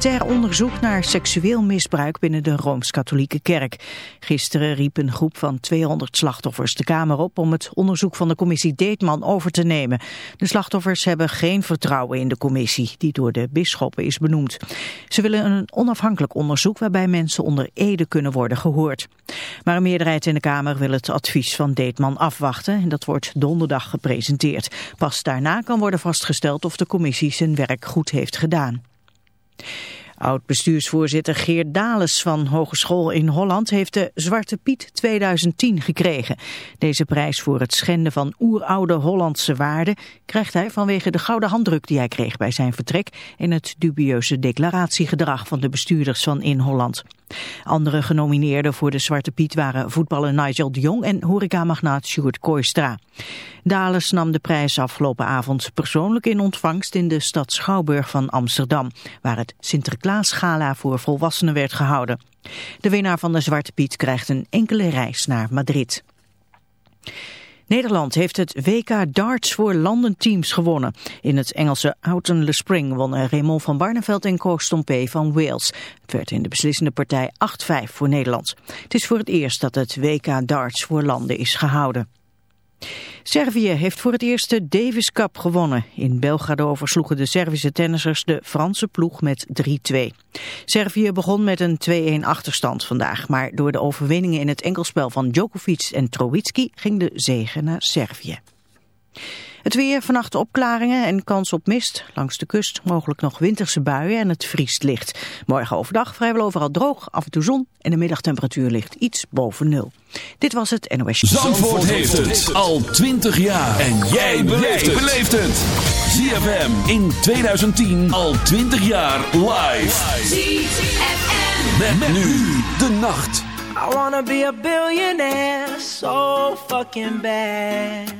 parlementair onderzoek naar seksueel misbruik binnen de Rooms-Katholieke Kerk. Gisteren riep een groep van 200 slachtoffers de Kamer op om het onderzoek van de commissie Deetman over te nemen. De slachtoffers hebben geen vertrouwen in de commissie, die door de bisschoppen is benoemd. Ze willen een onafhankelijk onderzoek waarbij mensen onder ede kunnen worden gehoord. Maar een meerderheid in de Kamer wil het advies van Deetman afwachten en dat wordt donderdag gepresenteerd. Pas daarna kan worden vastgesteld of de commissie zijn werk goed heeft gedaan. Oud-bestuursvoorzitter Geert Dales van Hogeschool in Holland heeft de Zwarte Piet 2010 gekregen. Deze prijs voor het schenden van oeroude Hollandse waarden krijgt hij vanwege de gouden handdruk die hij kreeg bij zijn vertrek en het dubieuze declaratiegedrag van de bestuurders van In Holland. Andere genomineerden voor de Zwarte Piet waren voetballer Nigel de Jong en horecamagnaat Sjoerd Kooistra. Dales nam de prijs afgelopen avond persoonlijk in ontvangst in de stad Schouwburg van Amsterdam, waar het Sinterklaas-gala voor volwassenen werd gehouden. De winnaar van de Zwarte Piet krijgt een enkele reis naar Madrid. Nederland heeft het WK darts voor landenteams gewonnen. In het Engelse Houghton Le Spring wonnen Raymond van Barneveld en Koos Stompé van Wales. Het werd in de beslissende partij 8-5 voor Nederland. Het is voor het eerst dat het WK darts voor landen is gehouden. Servië heeft voor het eerst de Davis Cup gewonnen. In Belgrado versloegen de Servische tennissers de Franse ploeg met 3-2. Servië begon met een 2-1 achterstand vandaag, maar door de overwinningen in het enkelspel van Djokovic en Trowitski ging de zege naar Servië. Het weer, vannacht opklaringen en kans op mist. Langs de kust mogelijk nog winterse buien en het vriest licht. Morgen overdag vrijwel overal droog, af en toe zon en de middagtemperatuur ligt iets boven nul. Dit was het NOS. Zandvoort, Zandvoort heeft het al 20 jaar. En jij beleeft het. ZFM in 2010 al 20 jaar live. ZFM. Met, met nu de nacht. I wanna be a billionaire, so fucking bad.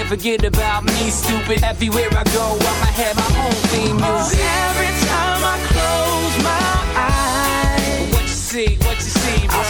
can't forget about me, stupid. Everywhere I go, I'ma have my own theme music. Oh, every time I close my eyes, what you see, what you see, bro?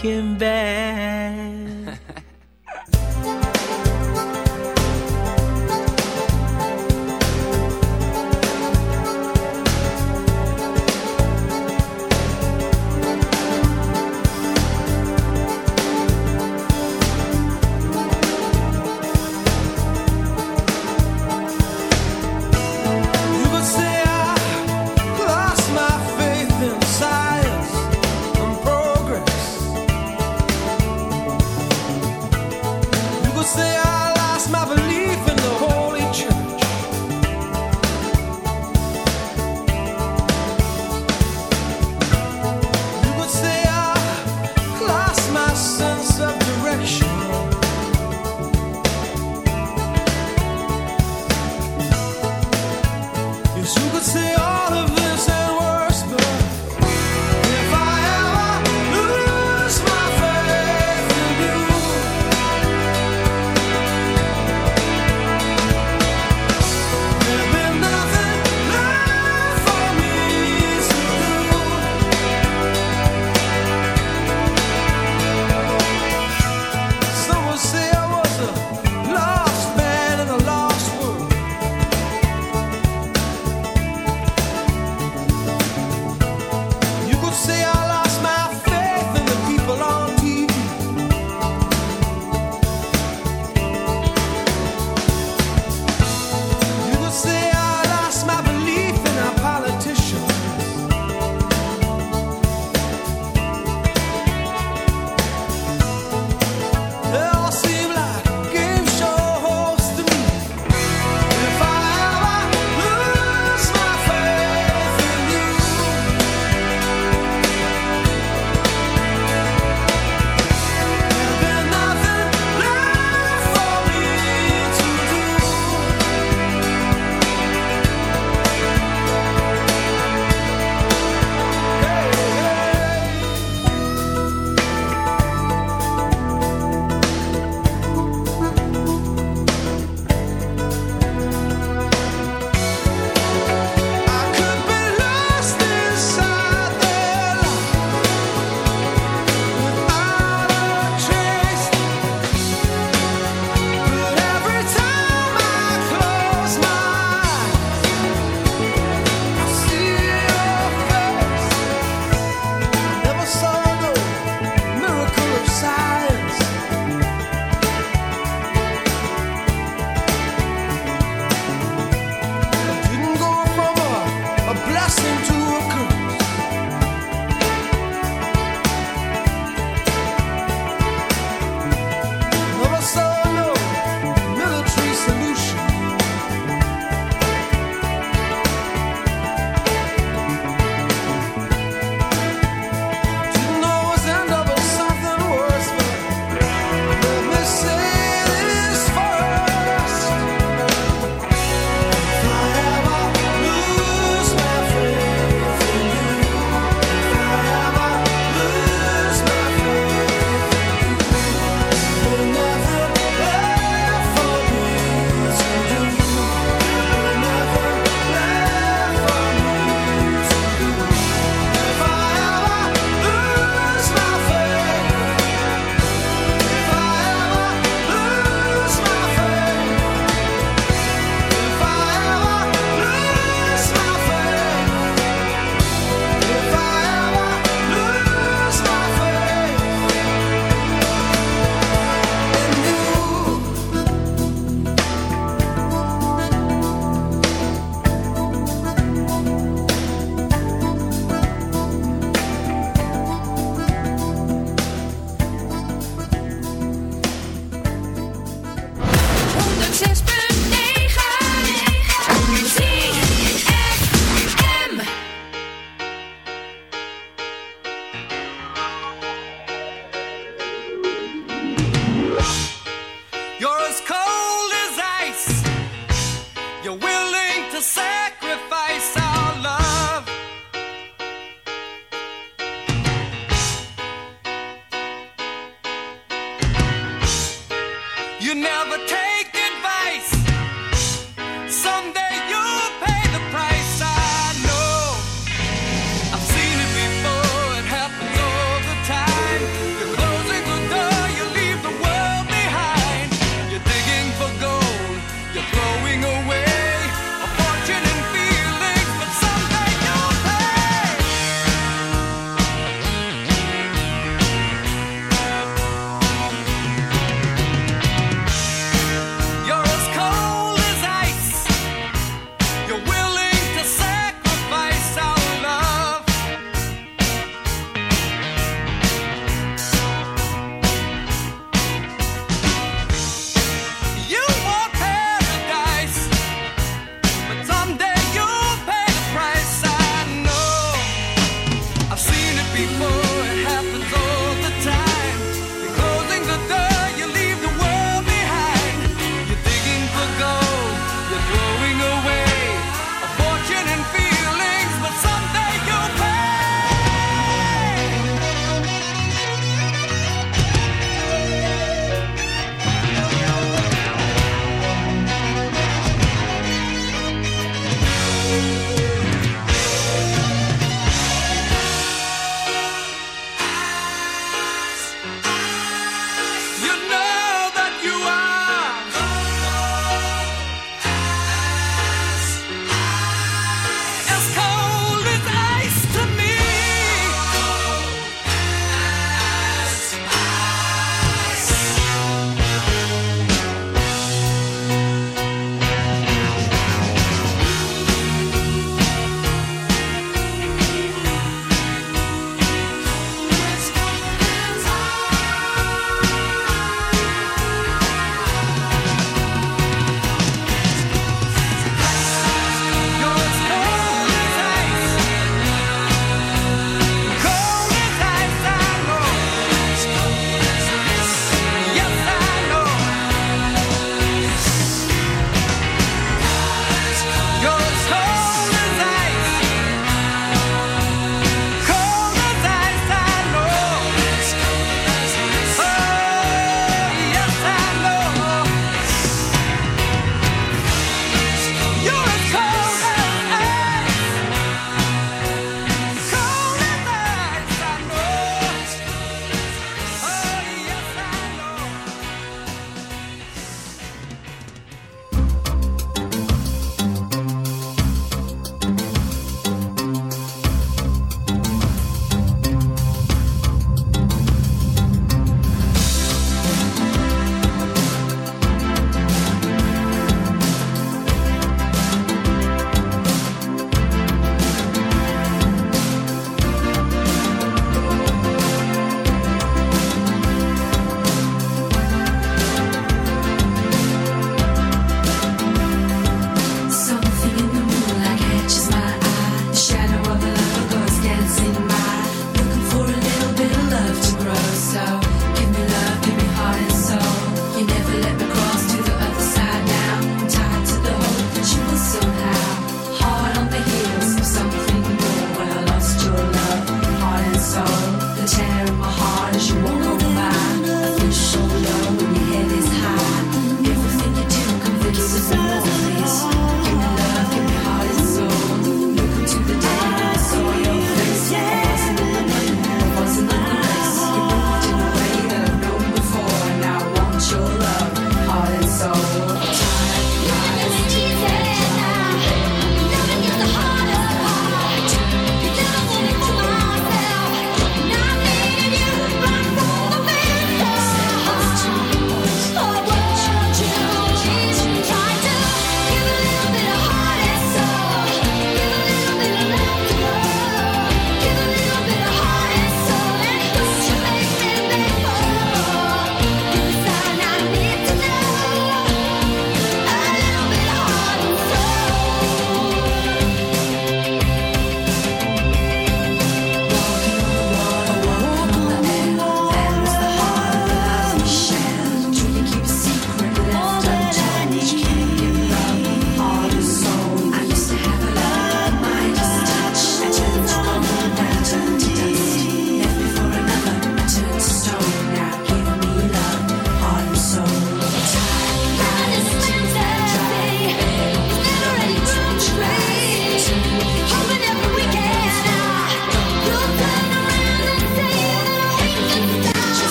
Breaking Bad.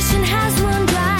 nation has one dry.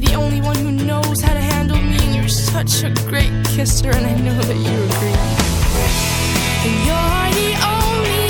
You're the only one who knows how to handle me, and you're such a great kisser, and I know that you agree. And you're the only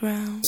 ground.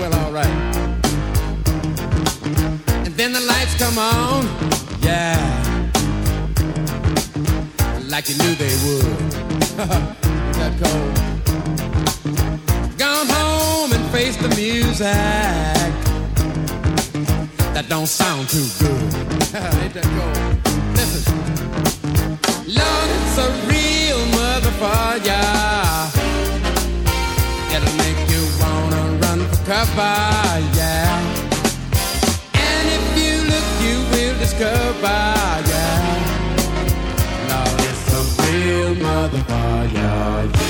well, all right. And then the lights come on, yeah, like you knew they would. that cold. Gone home and faced the music that don't sound too good. Ain't that cold? Listen, Lord, it's a real motherfucker. It'll make cover, yeah. And if you look, you will discover, yeah. Lord, it's a real motherfucker, yeah.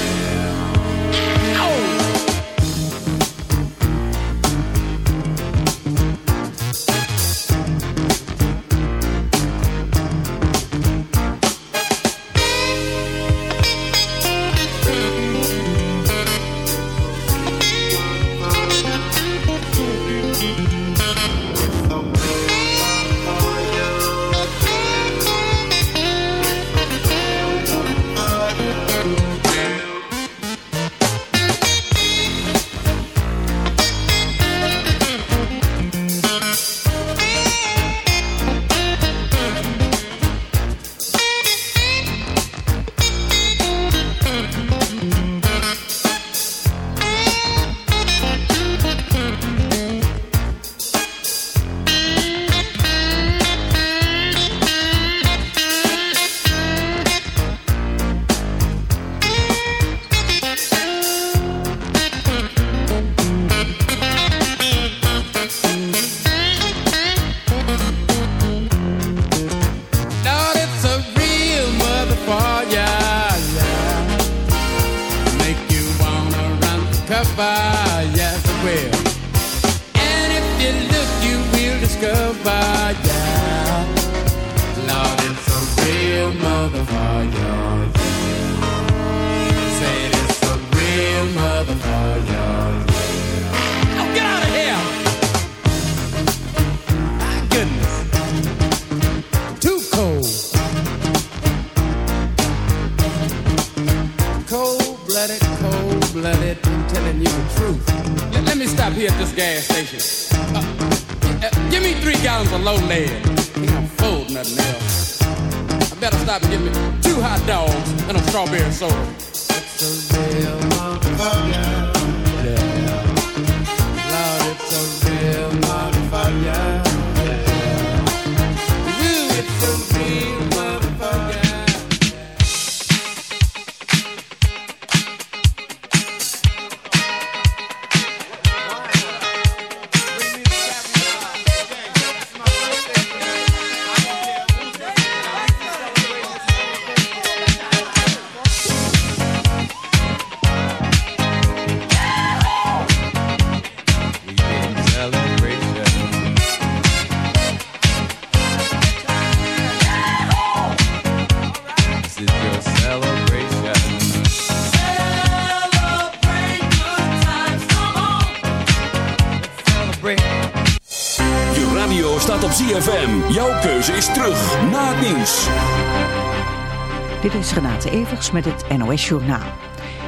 Evers met het NOS Journaal.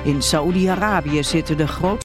In Saoedi-Arabië zitten de grootste...